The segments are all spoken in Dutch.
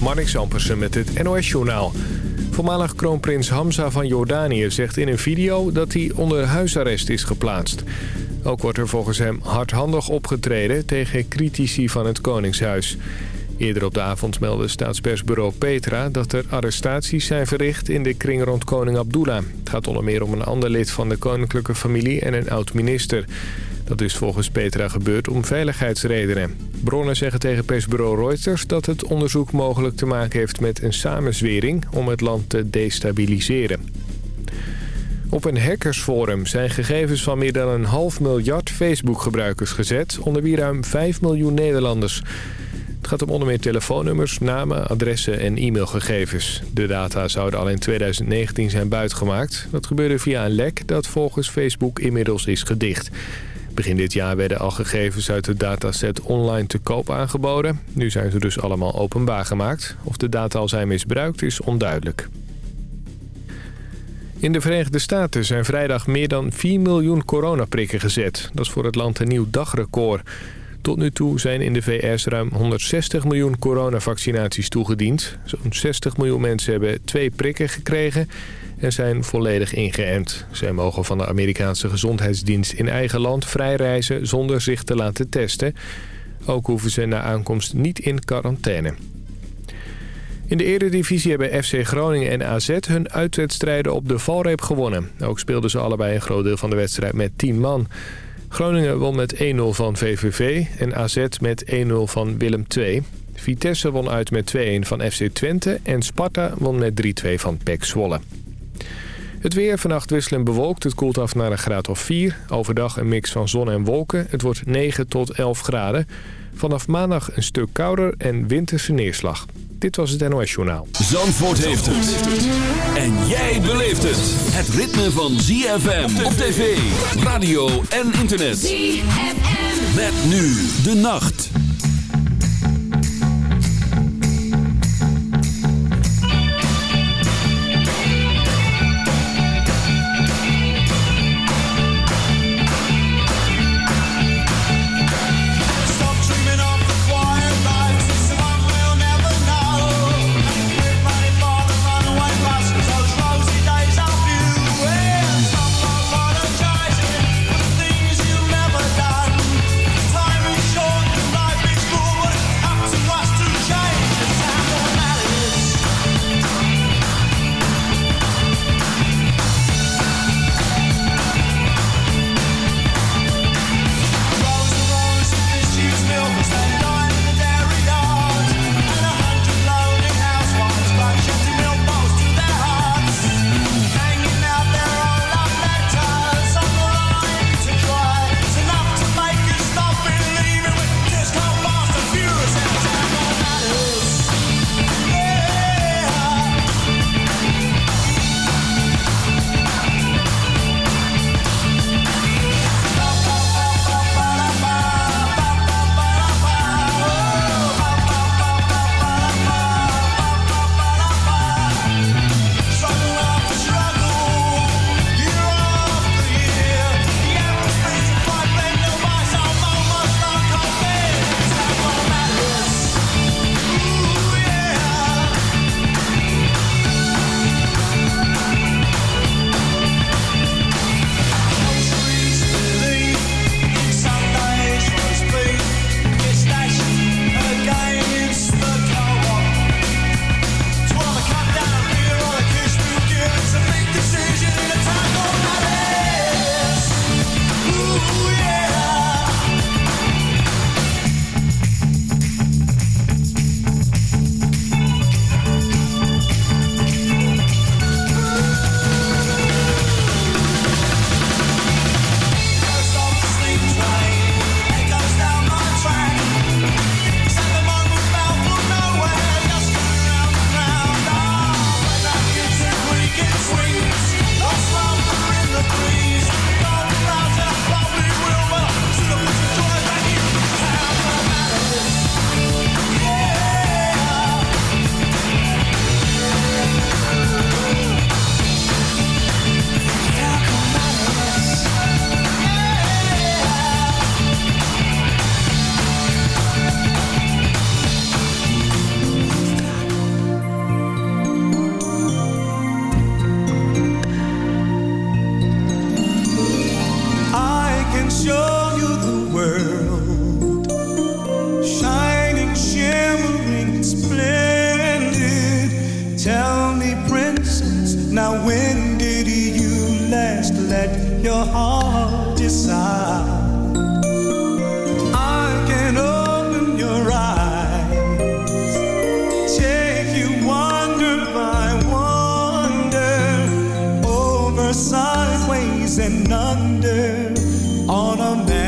Marnix Ampersen met het NOS-journaal. Voormalig kroonprins Hamza van Jordanië zegt in een video dat hij onder huisarrest is geplaatst. Ook wordt er volgens hem hardhandig opgetreden tegen critici van het Koningshuis. Eerder op de avond meldde staatspersbureau Petra dat er arrestaties zijn verricht in de kring rond koning Abdullah. Het gaat onder meer om een ander lid van de koninklijke familie en een oud-minister. Dat is volgens Petra gebeurd om veiligheidsredenen. Bronnen zeggen tegen persbureau Reuters dat het onderzoek mogelijk te maken heeft met een samenzwering om het land te destabiliseren. Op een hackersforum zijn gegevens van meer dan een half miljard Facebook-gebruikers gezet... onder wie ruim 5 miljoen Nederlanders. Het gaat om onder meer telefoonnummers, namen, adressen en e-mailgegevens. De data zouden al in 2019 zijn buitgemaakt. Dat gebeurde via een lek dat volgens Facebook inmiddels is gedicht. Begin dit jaar werden al gegevens uit de dataset online te koop aangeboden. Nu zijn ze dus allemaal openbaar gemaakt. Of de data al zijn misbruikt is onduidelijk. In de Verenigde Staten zijn vrijdag meer dan 4 miljoen coronaprikken gezet. Dat is voor het land een nieuw dagrecord. Tot nu toe zijn in de VS ruim 160 miljoen coronavaccinaties toegediend. Zo'n 60 miljoen mensen hebben twee prikken gekregen en zijn volledig ingeënt. Zij mogen van de Amerikaanse gezondheidsdienst in eigen land vrij reizen zonder zich te laten testen. Ook hoeven ze na aankomst niet in quarantaine. In de eredivisie hebben FC Groningen en AZ hun uitwedstrijden op de valreep gewonnen. Ook speelden ze allebei een groot deel van de wedstrijd met 10 man. Groningen won met 1-0 van VVV en AZ met 1-0 van Willem II. Vitesse won uit met 2-1 van FC Twente en Sparta won met 3-2 van PEC Zwolle. Het weer vannacht wisselend bewolkt. Het koelt af naar een graad of 4. Overdag een mix van zon en wolken. Het wordt 9 tot 11 graden. Vanaf maandag een stuk kouder en winterse neerslag. Dit was het NOS Journaal. Zandvoort heeft het. En jij beleeft het. Het ritme van ZFM op tv, radio en internet. ZFM. Met nu de nacht. wonder on a man.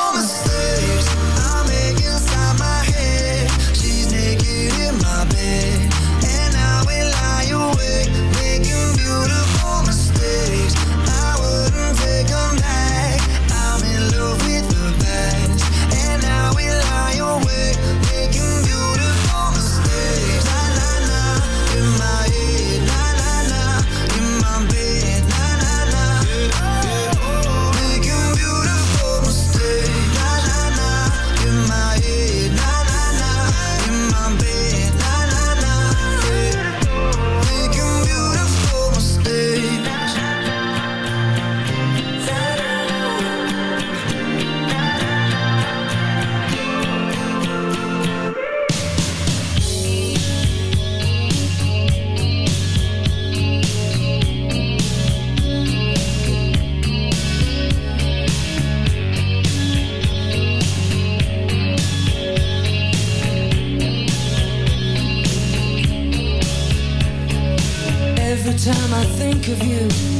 think of you,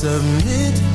submit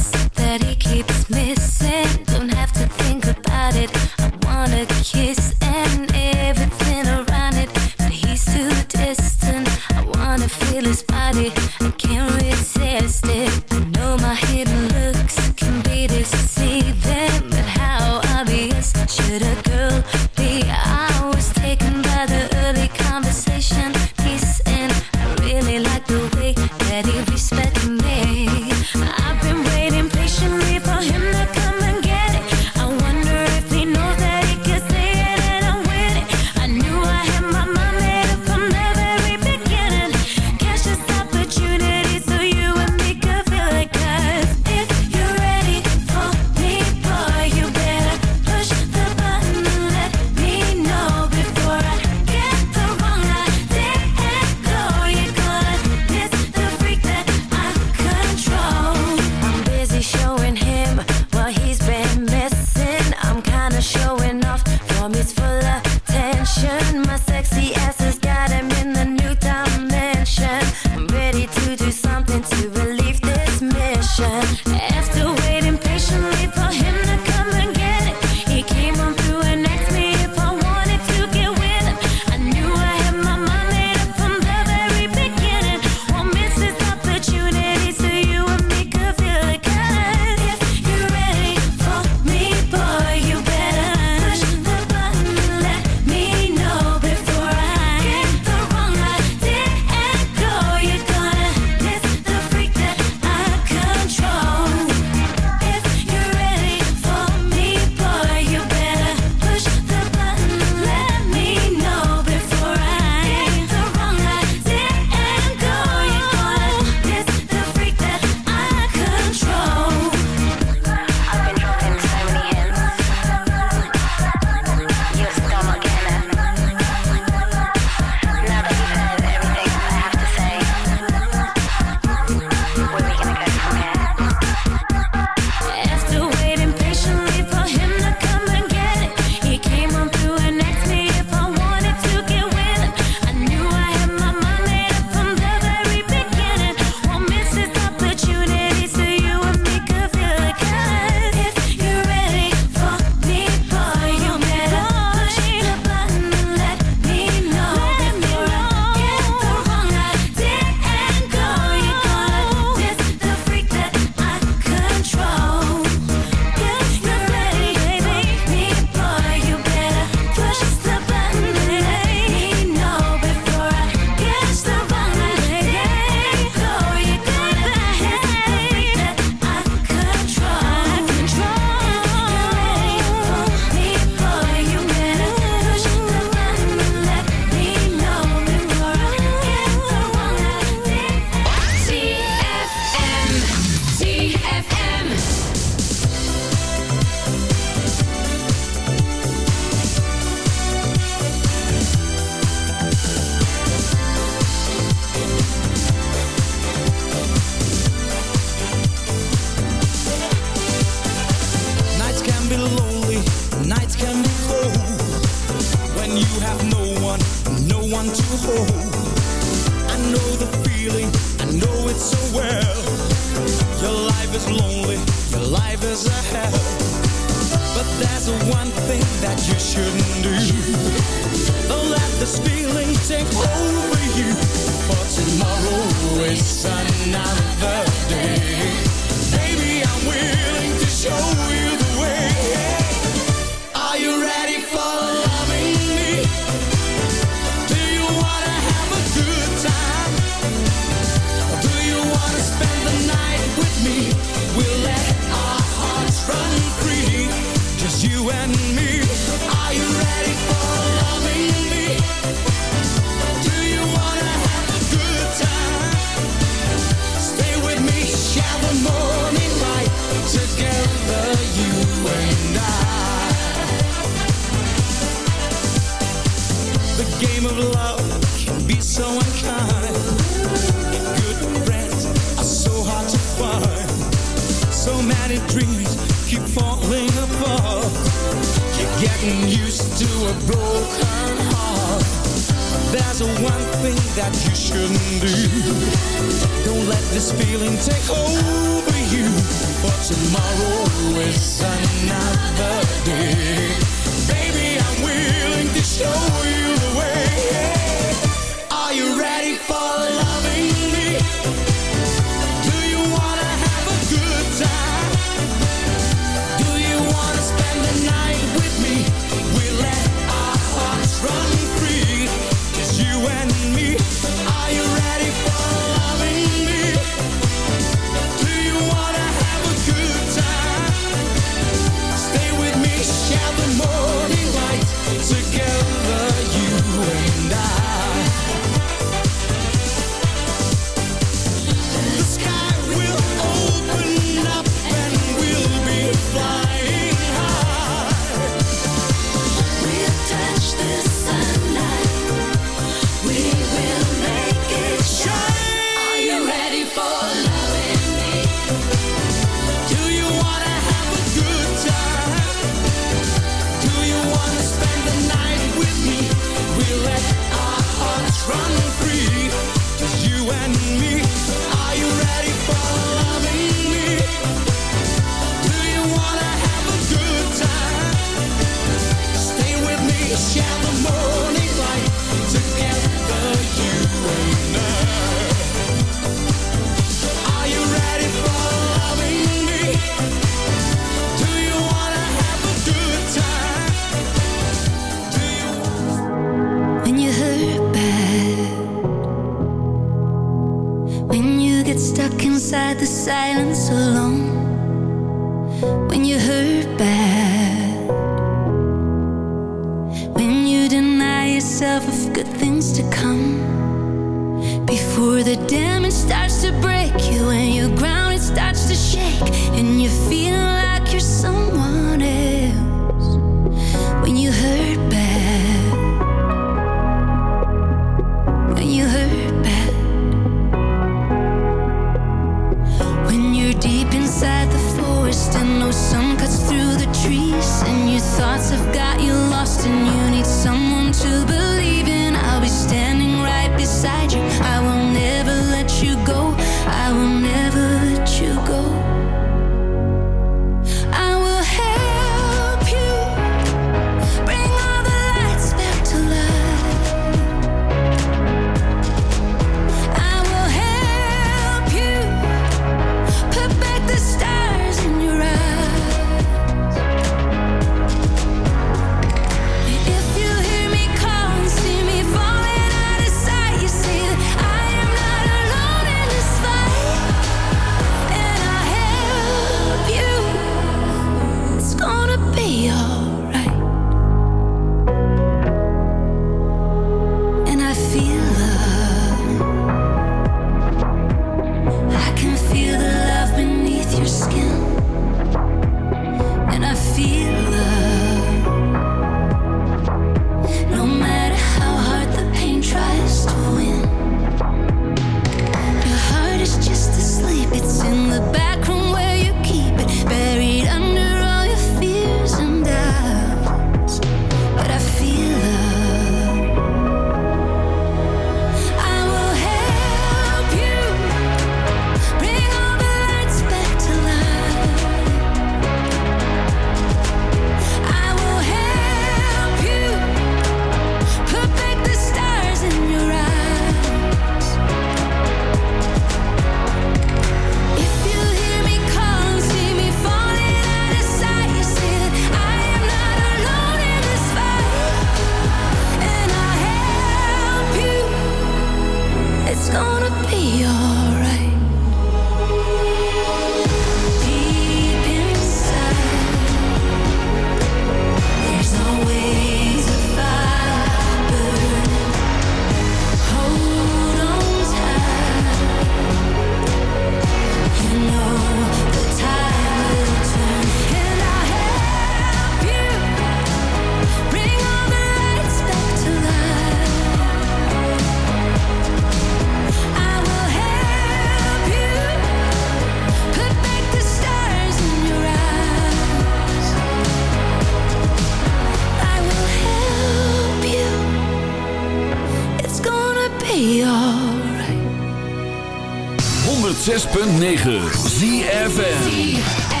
106.9 ZFN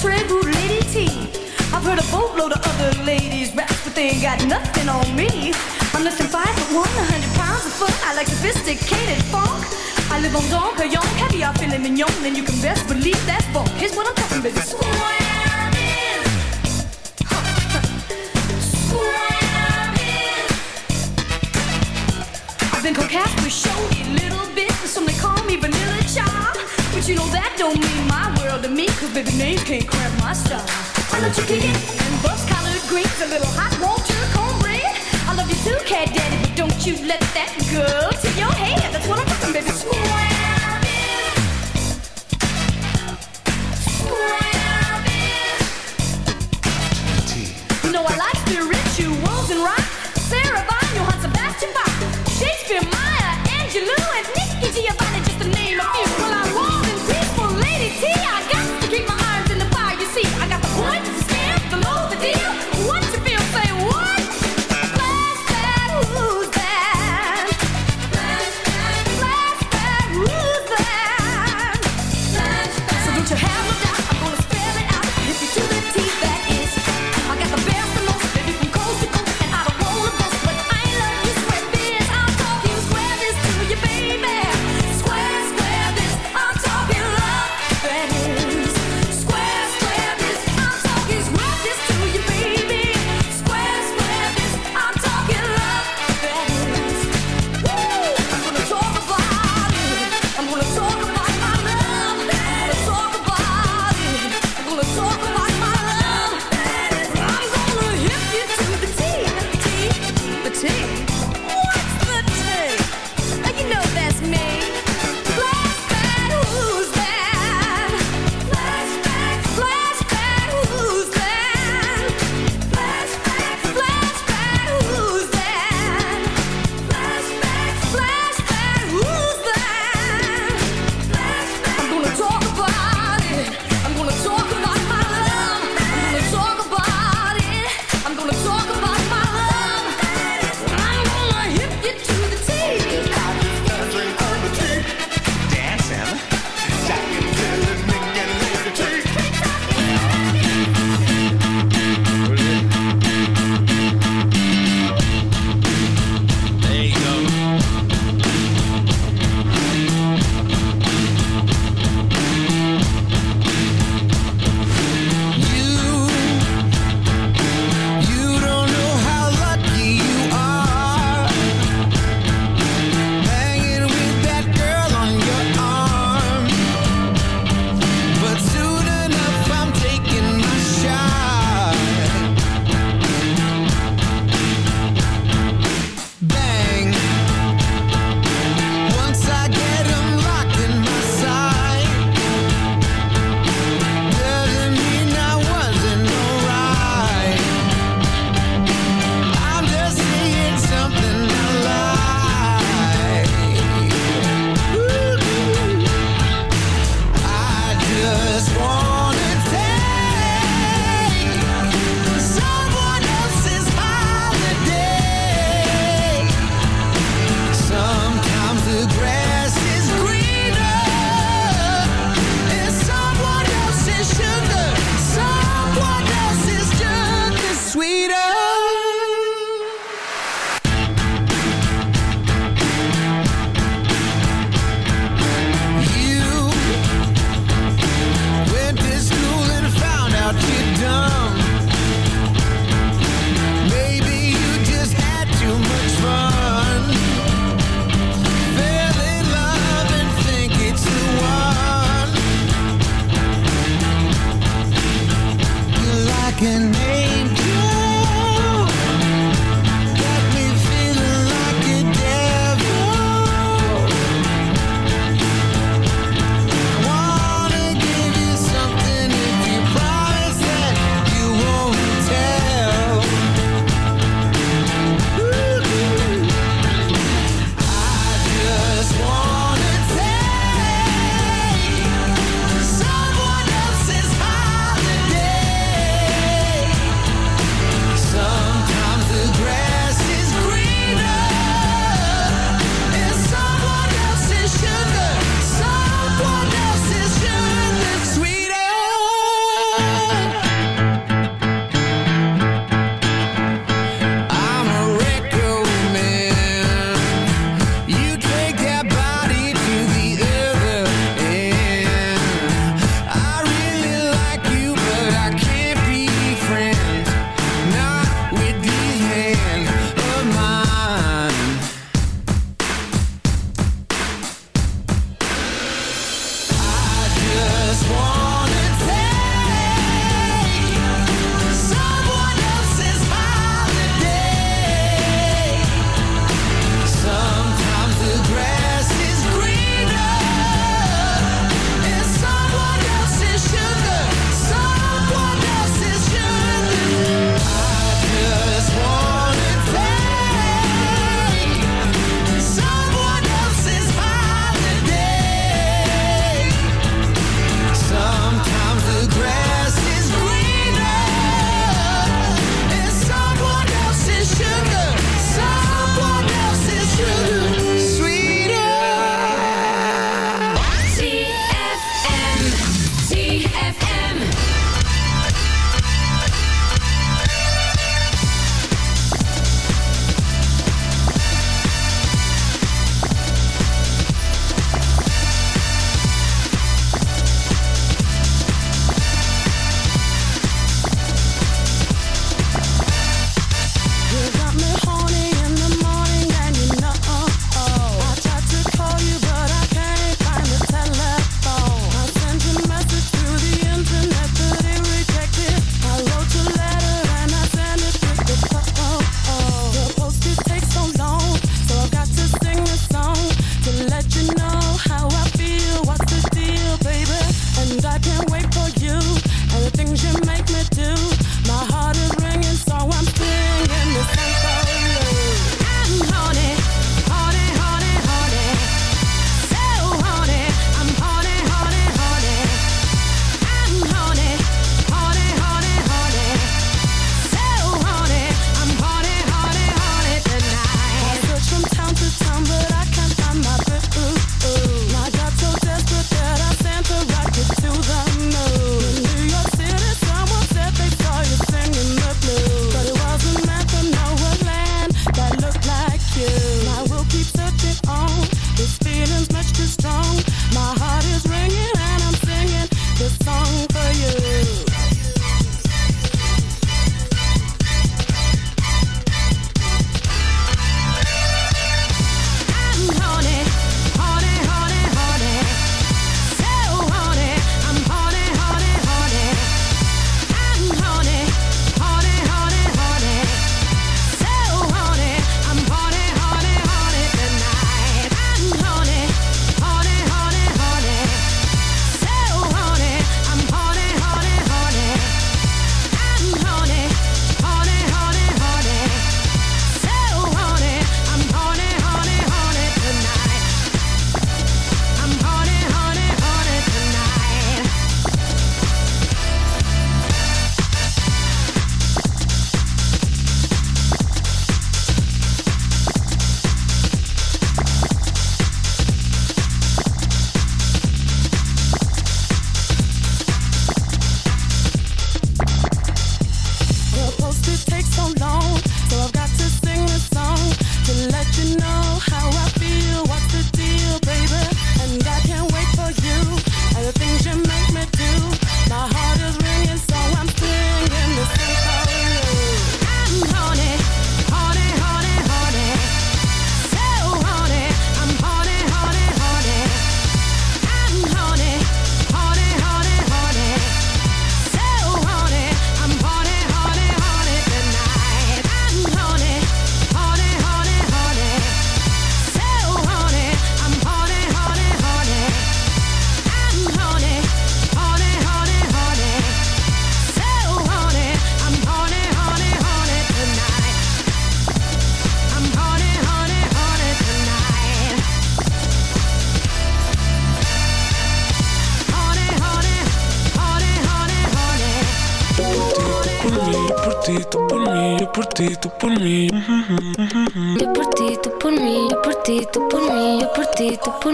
trade rude lady tea. I've heard a boatload of other ladies rap, but they ain't got nothing on me. I'm less than five foot one, a hundred pounds of fun. I like sophisticated funk. I live on Don Perignon, caviar, filet mignon, and you can best believe that funk. Here's what I'm talking about. Square biz. Square biz. I've been coquette with showy little bit, and some they call me vanilla child. But you know that don't mean my world to me, cause baby names can't cramp my style. I love chicken and bus collared greens, a little hot water cornbread. I love you too, cat daddy, but don't you let that go to your head. That's what I'm talking, baby. You know I like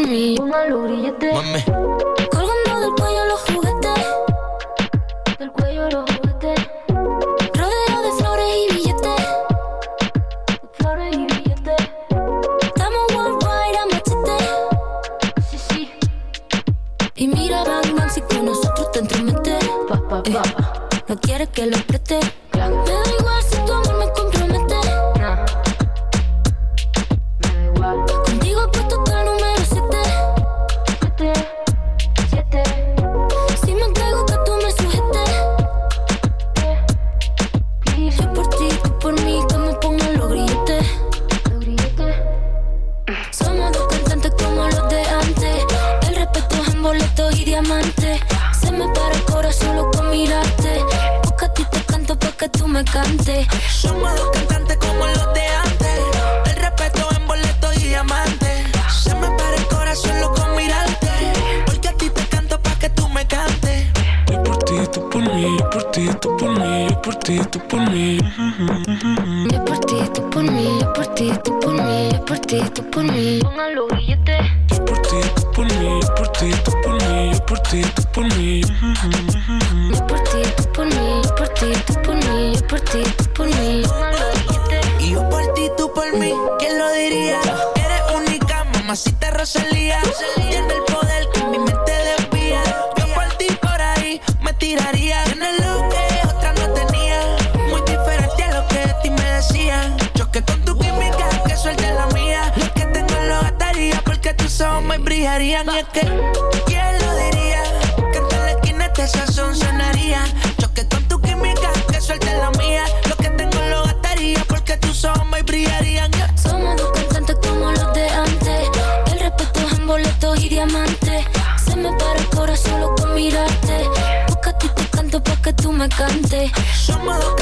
Mami. Ti, tú por mí. Yo por ti, tú por mí, yo por ti, tú por mí, yo por ti, tú por mí. Y yo por ti, tú por mí, ¿quién lo diría? Eres única, mamacita Rosalía. Tiene el poder que mi mente desvía. Yo por ti por ahí me tiraría. Tienes lo que otra no tenía. Muy diferente a lo que de ti me decían. Choque con tu química, que suelte la mía. Lo que tengo lo gastaría porque tus ojos me brillarían. Y es que, ¿quién este sazón sonaría. Choque con tu química, que suelte la mía. Lo que tengo lo gastaría porque tus ojos me brillarían. Somos dos cantantes como los de antes. El respeto es en boletos y diamantes. Se me para el corazón solo con mirarte. Porque a ti te canto pa' que tú me cantes. Somos dos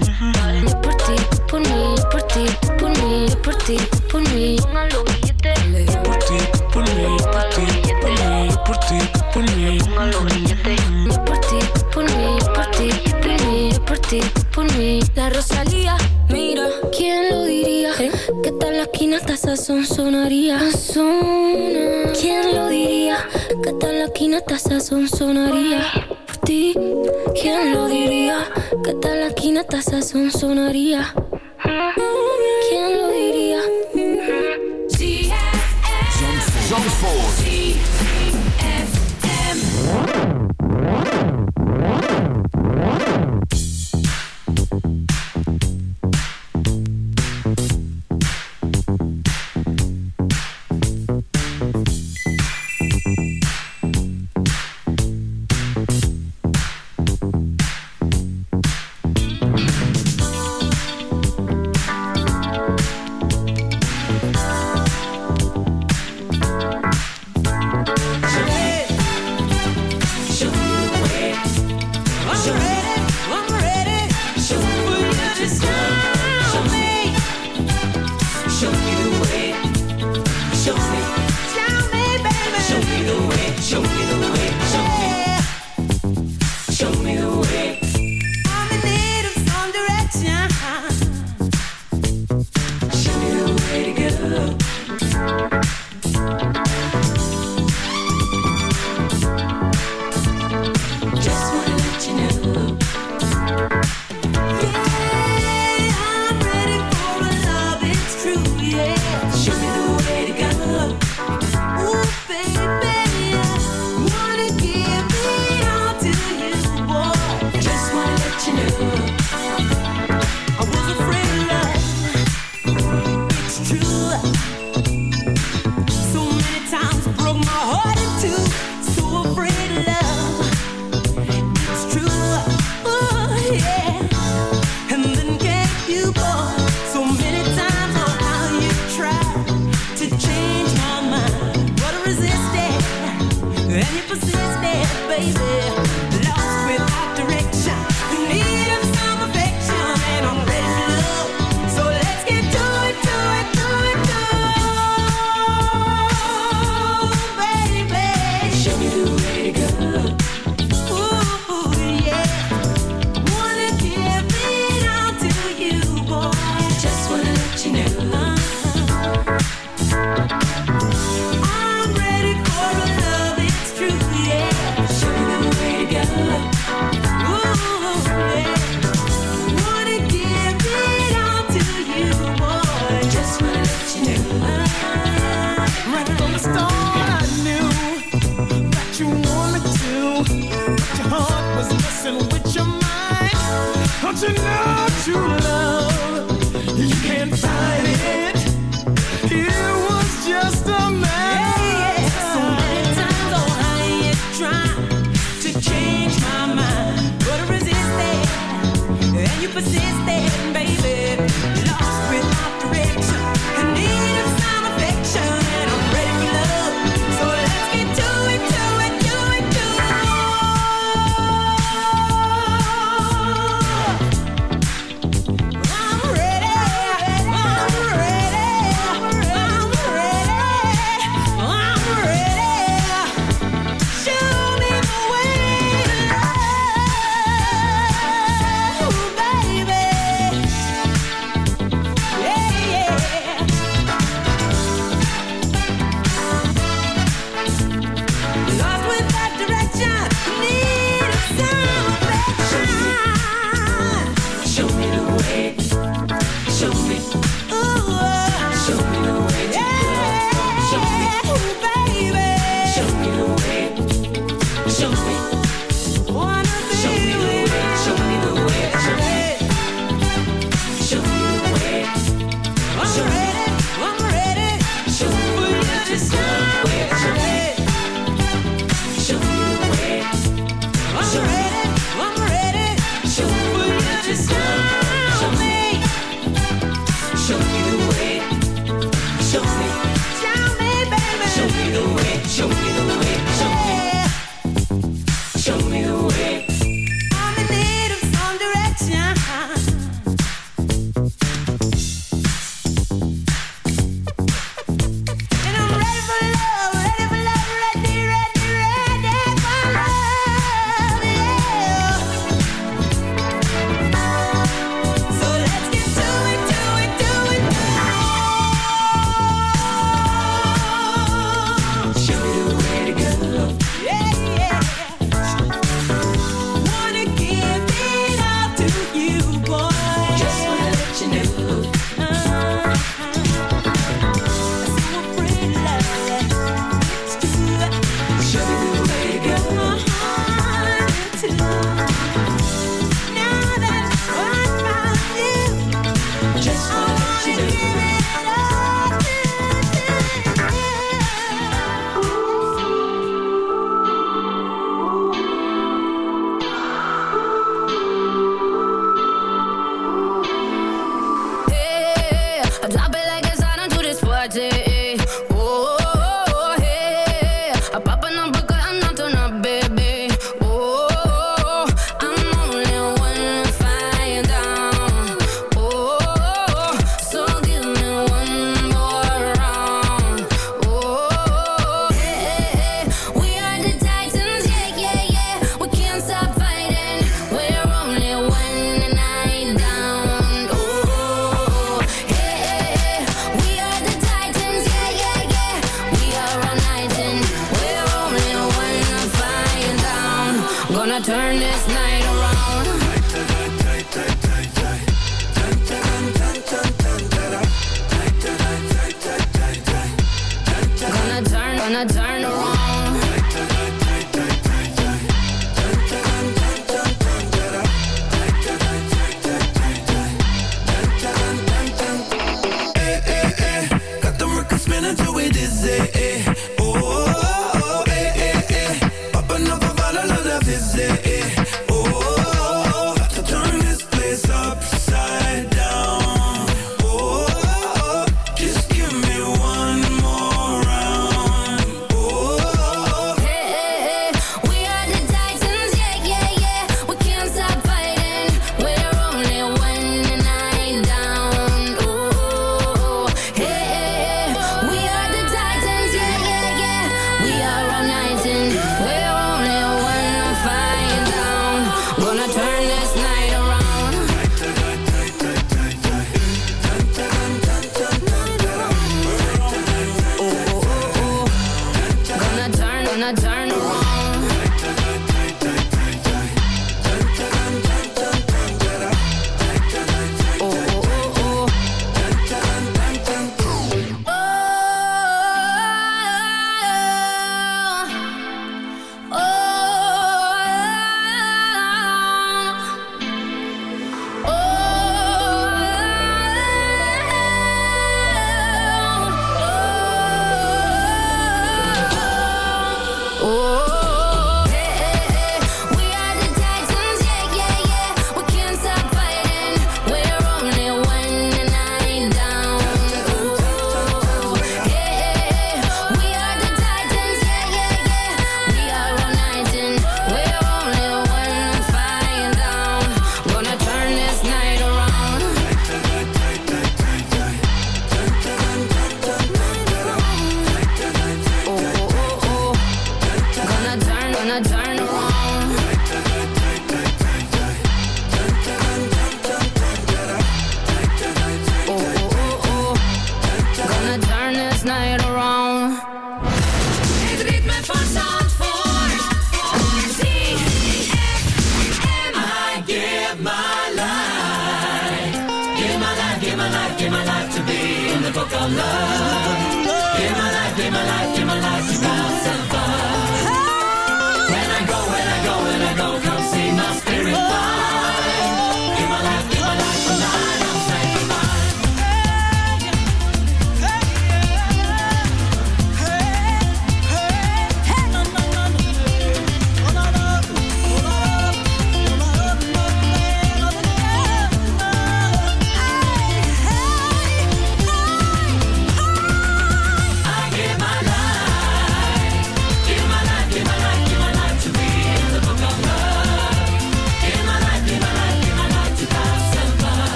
Esquina hasta sazón sonaría. Por ti, ¿quién lo diría? Que tal la sazón sonaría. ¿Quién lo diría? Zandvoort.